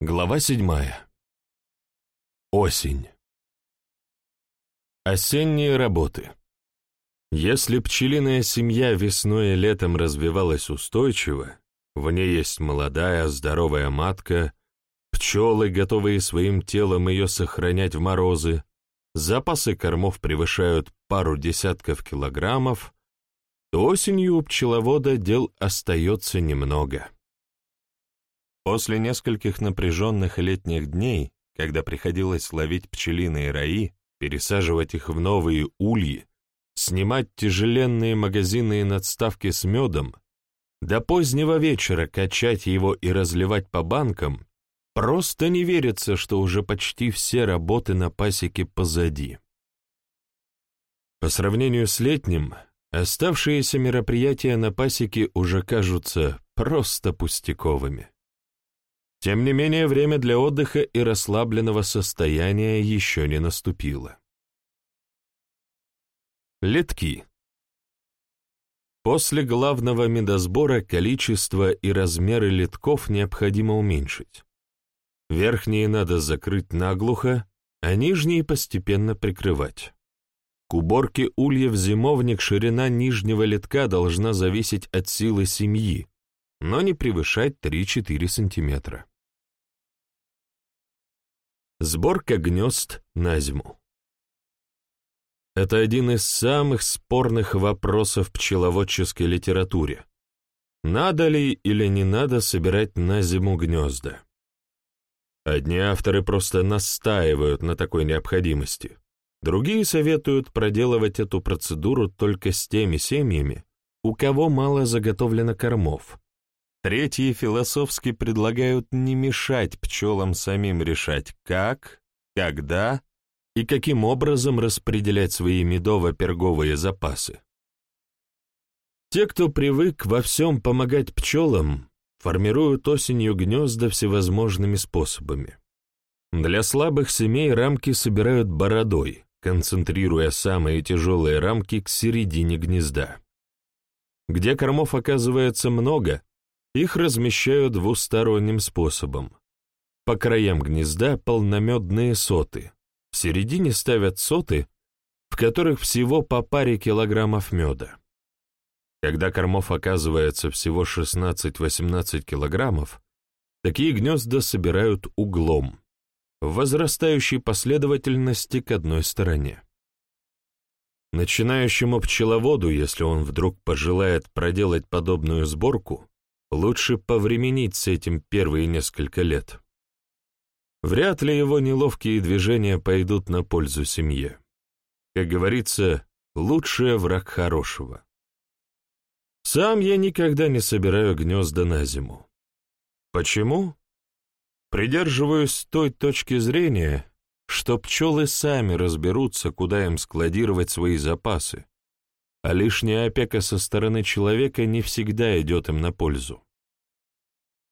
Глава седьмая. Осень. Осенние работы. Если пчелиная семья весной и летом развивалась устойчиво, в ней есть молодая, здоровая матка, пчелы, готовые своим телом ее сохранять в морозы, запасы кормов превышают пару десятков килограммов, то осенью у пчеловода дел остается немного. После нескольких напряженных летних дней, когда приходилось ловить пчелиные раи, пересаживать их в новые ульи, снимать тяжеленные магазинные надставки с медом, до позднего вечера качать его и разливать по банкам, просто не верится, что уже почти все работы на пасеке позади. По сравнению с летним, оставшиеся мероприятия на пасеке уже кажутся просто пустяковыми. Тем не менее, время для отдыха и расслабленного состояния еще не наступило. Летки. После главного медосбора количество и размеры литков необходимо уменьшить. Верхние надо закрыть наглухо, а нижние постепенно прикрывать. К уборке ульев зимовник ширина нижнего литка должна зависеть от силы семьи, но не превышать 3-4 сантиметра. Сборка гнезд на зиму. Это один из самых спорных вопросов пчеловодческой литературе. Надо ли или не надо собирать на зиму гнезда? Одни авторы просто настаивают на такой необходимости, другие советуют проделывать эту процедуру только с теми семьями, у кого мало заготовлено кормов, Третьи философски предлагают не мешать пчелам самим решать, как, когда и каким образом распределять свои медово-перговые запасы. Те, кто привык во всем помогать пчелам, формируют осенью гнезда всевозможными способами. Для слабых семей рамки собирают бородой, концентрируя самые тяжелые рамки к середине гнезда. Где кормов оказывается много, их размещают двусторонним способом. По краям гнезда полномедные соты, в середине ставят соты, в которых всего по паре килограммов меда. Когда кормов оказывается всего 16-18 килограммов, такие гнезда собирают углом, в возрастающей последовательности к одной стороне. Начинающему пчеловоду, если он вдруг пожелает проделать подобную сборку, Лучше повременить с этим первые несколько лет. Вряд ли его неловкие движения пойдут на пользу семье. Как говорится, лучший враг хорошего. Сам я никогда не собираю гнезда на зиму. Почему? Придерживаюсь той точки зрения, что пчелы сами разберутся, куда им складировать свои запасы, а лишняя опека со стороны человека не всегда идет им на пользу.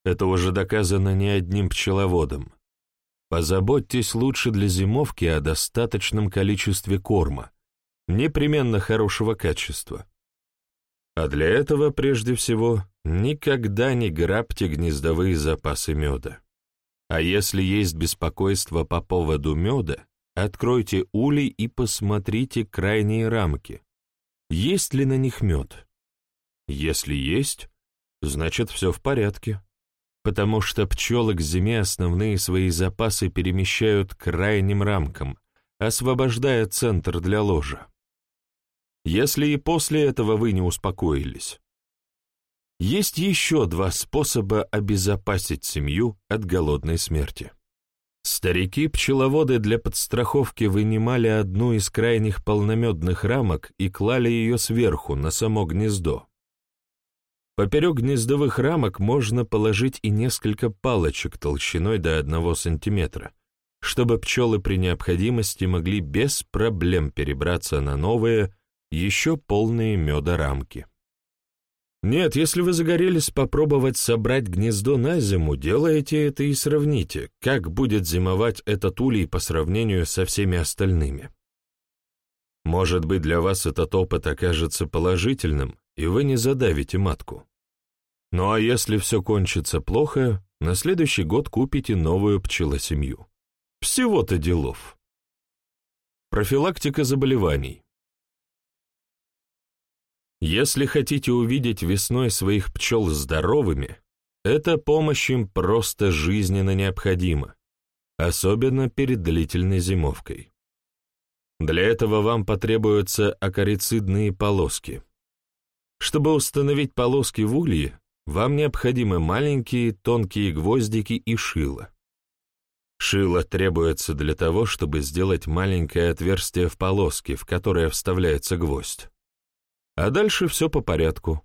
Это уже доказано не одним пчеловодом. Позаботьтесь лучше для зимовки о достаточном количестве корма, непременно хорошего качества. А для этого, прежде всего, никогда не грабьте гнездовые запасы меда. А если есть беспокойство по поводу меда, откройте улей и посмотрите крайние рамки. Есть ли на них мед? Если есть, значит все в порядке, потому что пчелы к зиме основные свои запасы перемещают к крайним рамкам, освобождая центр для ложа. Если и после этого вы не успокоились. Есть еще два способа обезопасить семью от голодной смерти. Старики-пчеловоды для подстраховки вынимали одну из крайних полномедных рамок и клали ее сверху, на само гнездо. Поперек гнездовых рамок можно положить и несколько палочек толщиной до одного сантиметра, чтобы пчелы при необходимости могли без проблем перебраться на новые, еще полные меда рамки. Нет, если вы загорелись попробовать собрать гнездо на зиму, делайте это и сравните, как будет зимовать этот улей по сравнению со всеми остальными. Может быть, для вас этот опыт окажется положительным, и вы не задавите матку. Ну а если все кончится плохо, на следующий год купите новую пчелосемью. Всего-то делов. Профилактика заболеваний. Если хотите увидеть весной своих пчел здоровыми, эта помощь им просто жизненно необходима, особенно перед длительной зимовкой. Для этого вам потребуются акарицидные полоски. Чтобы установить полоски в улье, вам необходимы маленькие тонкие гвоздики и шило. Шило требуется для того, чтобы сделать маленькое отверстие в полоске, в которое вставляется гвоздь. А дальше все по порядку.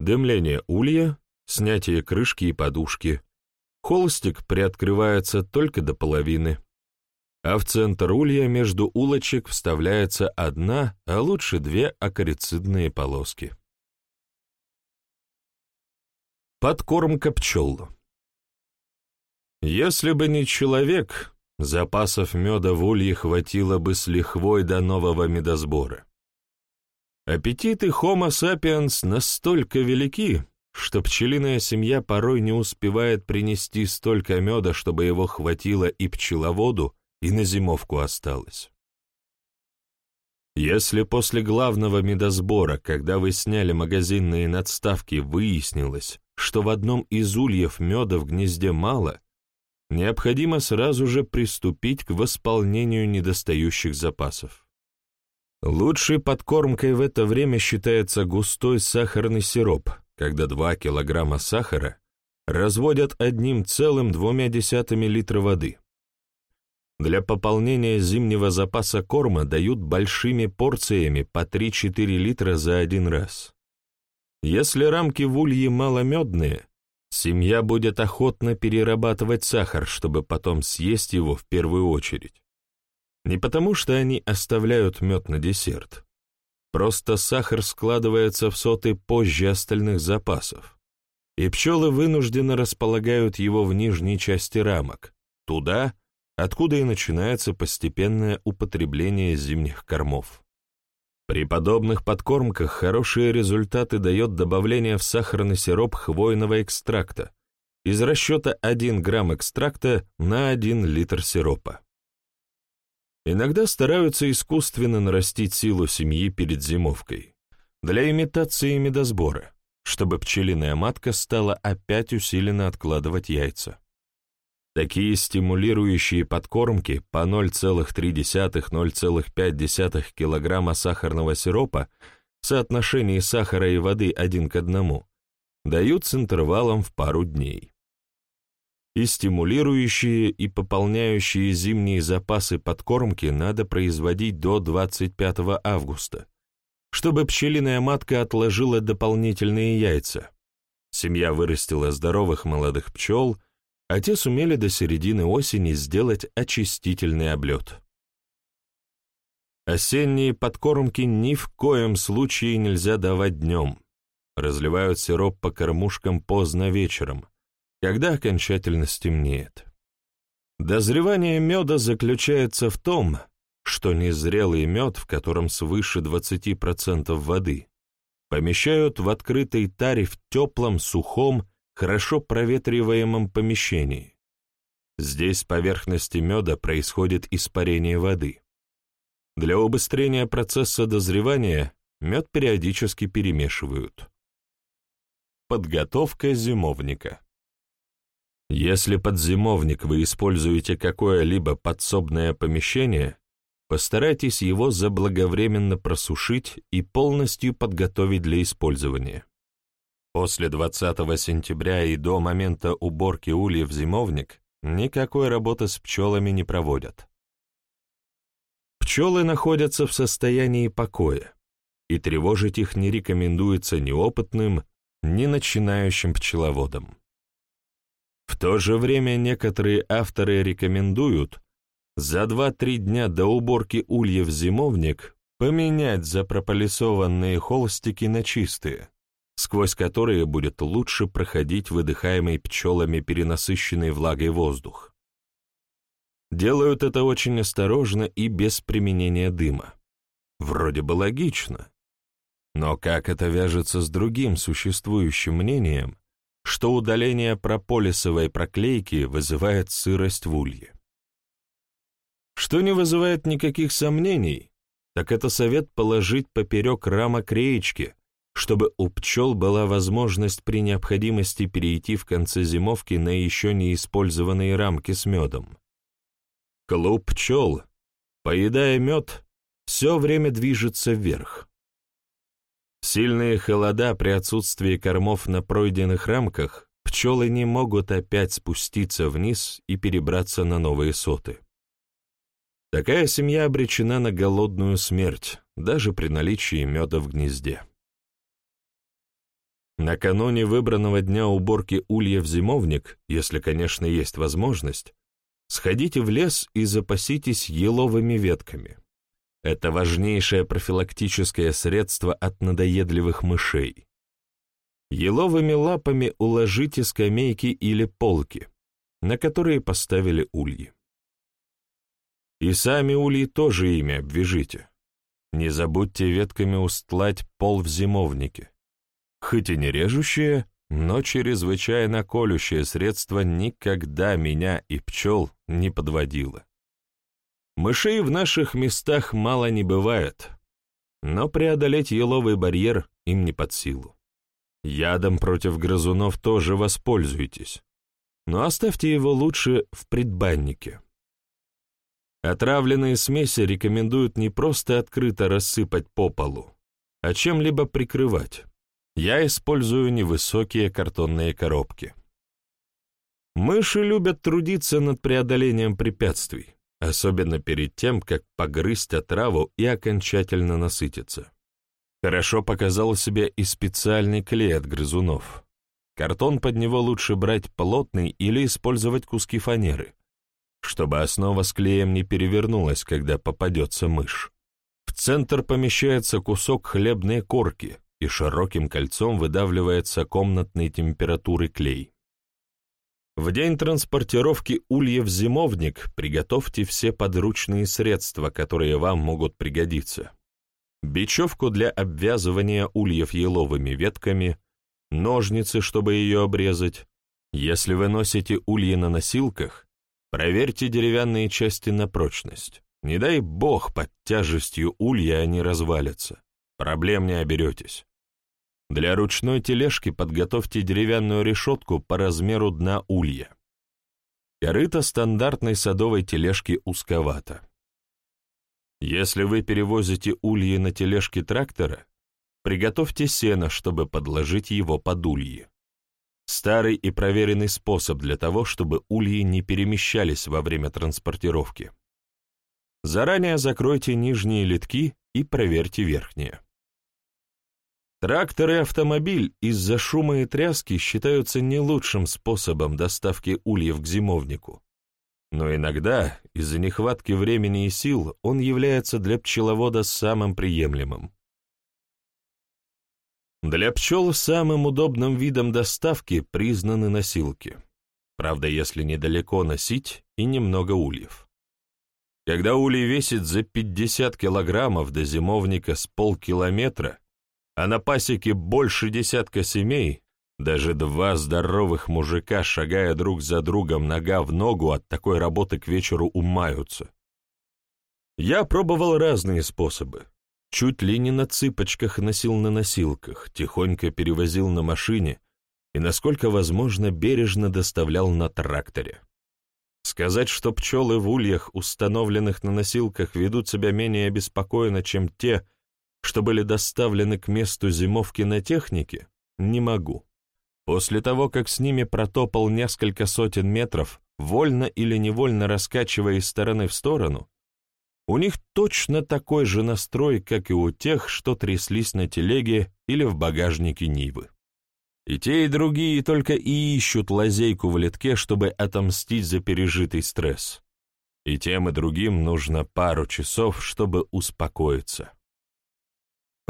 Дымление улья, снятие крышки и подушки. Холстик приоткрывается только до половины. А в центр улья между улочек вставляется одна, а лучше две акарицидные полоски. Подкормка пчел. Если бы не человек, запасов меда в улье хватило бы с лихвой до нового медосбора. Аппетиты Homo sapiens настолько велики, что пчелиная семья порой не успевает принести столько меда, чтобы его хватило и пчеловоду, и на зимовку осталось. Если после главного медосбора, когда вы сняли магазинные надставки, выяснилось, что в одном из ульев меда в гнезде мало, необходимо сразу же приступить к восполнению недостающих запасов. Лучшей подкормкой в это время считается густой сахарный сироп, когда 2 килограмма сахара разводят одним целым двумя десятыми литра воды. Для пополнения зимнего запаса корма дают большими порциями по 3-4 литра за один раз. Если рамки в улье маломедные, семья будет охотно перерабатывать сахар, чтобы потом съесть его в первую очередь. Не потому, что они оставляют мед на десерт. Просто сахар складывается в соты позже остальных запасов, и пчелы вынужденно располагают его в нижней части рамок, туда, откуда и начинается постепенное употребление зимних кормов. При подобных подкормках хорошие результаты дает добавление в сахарный сироп хвойного экстракта из расчета 1 грамм экстракта на 1 литр сиропа. Иногда стараются искусственно нарастить силу семьи перед зимовкой, для имитации медосбора, чтобы пчелиная матка стала опять усиленно откладывать яйца. Такие стимулирующие подкормки по 0,3-0,5 кг сахарного сиропа в соотношении сахара и воды один к одному дают с интервалом в пару дней и стимулирующие и пополняющие зимние запасы подкормки надо производить до 25 августа, чтобы пчелиная матка отложила дополнительные яйца. Семья вырастила здоровых молодых пчел, а те сумели до середины осени сделать очистительный облет. Осенние подкормки ни в коем случае нельзя давать днем. Разливают сироп по кормушкам поздно вечером, когда окончательно стемнеет. Дозревание меда заключается в том, что незрелый мед, в котором свыше 20% воды, помещают в открытой таре в теплом, сухом, хорошо проветриваемом помещении. Здесь с поверхности меда происходит испарение воды. Для убыстрения процесса дозревания мед периодически перемешивают. Подготовка зимовника если под зимовник вы используете какое-либо подсобное помещение, постарайтесь его заблаговременно просушить и полностью подготовить для использования. После 20 сентября и до момента уборки ульев в зимовник никакой работы с пчелами не проводят. Пчелы находятся в состоянии покоя, и тревожить их не рекомендуется ни опытным, ни начинающим пчеловодам. В то же время некоторые авторы рекомендуют за 2-3 дня до уборки ульев зимовник поменять запрополисованные холстики на чистые, сквозь которые будет лучше проходить выдыхаемый пчелами перенасыщенный влагой воздух. Делают это очень осторожно и без применения дыма. Вроде бы логично. Но как это вяжется с другим существующим мнением, что удаление прополисовой проклейки вызывает сырость в улье? Что не вызывает никаких сомнений, так это совет положить поперек рамок реечки, чтобы у пчел была возможность при необходимости перейти в конце зимовки на еще не использованные рамки с медом. Клуб пчел, поедая мед, все время движется вверх. Сильные холода при отсутствии кормов на пройденных рамках пчелы не могут опять спуститься вниз и перебраться на новые соты. Такая семья обречена на голодную смерть, даже при наличии меда в гнезде. Накануне выбранного дня уборки улья в зимовник, если, конечно, есть возможность, сходите в лес и запаситесь еловыми ветками. Это важнейшее профилактическое средство от надоедливых мышей. Еловыми лапами уложите скамейки или полки, на которые поставили ульи. И сами ульи тоже ими обвяжите. Не забудьте ветками устлать пол в зимовнике. Хоть и не режущее, но чрезвычайно колющее средство никогда меня и пчел не подводило. Мышей в наших местах мало не бывает, но преодолеть еловый барьер им не под силу. Ядом против грызунов тоже воспользуйтесь, но оставьте его лучше в предбаннике. Отравленные смеси рекомендуют не просто открыто рассыпать по полу, а чем-либо прикрывать. Я использую невысокие картонные коробки. Мыши любят трудиться над преодолением препятствий, особенно перед тем, как погрызть отраву и окончательно насытиться. Хорошо показал себя и специальный клей от грызунов. Картон под него лучше брать плотный или использовать куски фанеры чтобы основа с клеем не перевернулась, когда попадется мышь. В центр помещается кусок хлебной корки, и широким кольцом выдавливается комнатной температуры клей. В день транспортировки ульев зимовник приготовьте все подручные средства, которые вам могут пригодиться. Бечевку для обвязывания ульев еловыми ветками, ножницы, чтобы ее обрезать. Если вы носите ульи на носилках, Проверьте деревянные части на прочность. Не дай бог, под тяжестью улья они развалятся. Проблем не оберетесь. Для ручной тележки подготовьте деревянную решетку по размеру дна улья. Корыто стандартной садовой тележки узковато. Если вы перевозите ульи на тележке трактора, приготовьте сено, чтобы подложить его под ульи. Старый и проверенный способ для того, чтобы ульи не перемещались во время транспортировки. Заранее закройте нижние литки и проверьте верхние. Трактор и автомобиль из-за шума и тряски считаются не лучшим способом доставки ульев к зимовнику. Но иногда, из-за нехватки времени и сил, он является для пчеловода самым приемлемым. Для пчел самым удобным видом доставки признаны носилки. Правда, если недалеко носить и немного ульев. Когда улей весит за 50 килограммов до зимовника с полкилометра, а на пасеке больше десятка семей, даже два здоровых мужика, шагая друг за другом нога в ногу от такой работы к вечеру умаются. Я пробовал разные способы, Чуть ли не на цыпочках носил на носилках, тихонько перевозил на машине и, насколько возможно, бережно доставлял на тракторе. Сказать, что пчелы в ульях, установленных на носилках, ведут себя менее обеспокоенно, чем те, что были доставлены к месту зимовки на технике, не могу. После того, как с ними протопал несколько сотен метров, вольно или невольно раскачивая из стороны в сторону, у них точно такой же настрой, как и у тех, что тряслись на телеге или в багажнике Нивы. И те, и другие только и ищут лазейку в литке, чтобы отомстить за пережитый стресс. И тем, и другим нужно пару часов, чтобы успокоиться.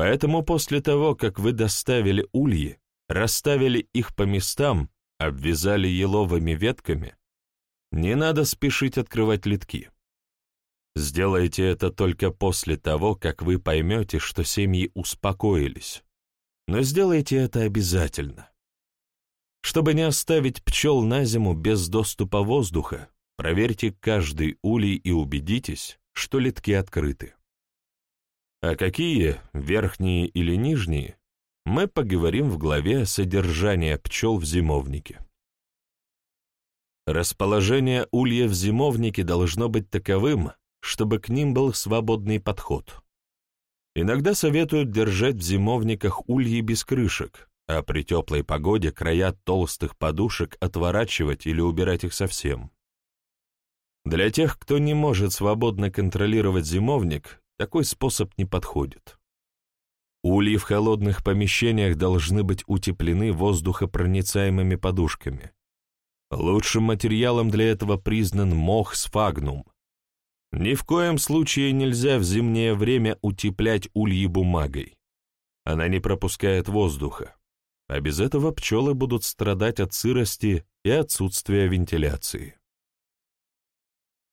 Поэтому после того, как вы доставили ульи, расставили их по местам, обвязали еловыми ветками, не надо спешить открывать литки. Сделайте это только после того, как вы поймете, что семьи успокоились. Но сделайте это обязательно. Чтобы не оставить пчел на зиму без доступа воздуха, проверьте каждый улей и убедитесь, что литки открыты. А какие, верхние или нижние, мы поговорим в главе «Содержание пчел в зимовнике». Расположение улья в зимовнике должно быть таковым, чтобы к ним был свободный подход. Иногда советуют держать в зимовниках ульи без крышек, а при теплой погоде края толстых подушек отворачивать или убирать их совсем. Для тех, кто не может свободно контролировать зимовник, такой способ не подходит. Ульи в холодных помещениях должны быть утеплены воздухопроницаемыми подушками. Лучшим материалом для этого признан мох сфагнум, ни в коем случае нельзя в зимнее время утеплять ульи бумагой. Она не пропускает воздуха, а без этого пчелы будут страдать от сырости и отсутствия вентиляции.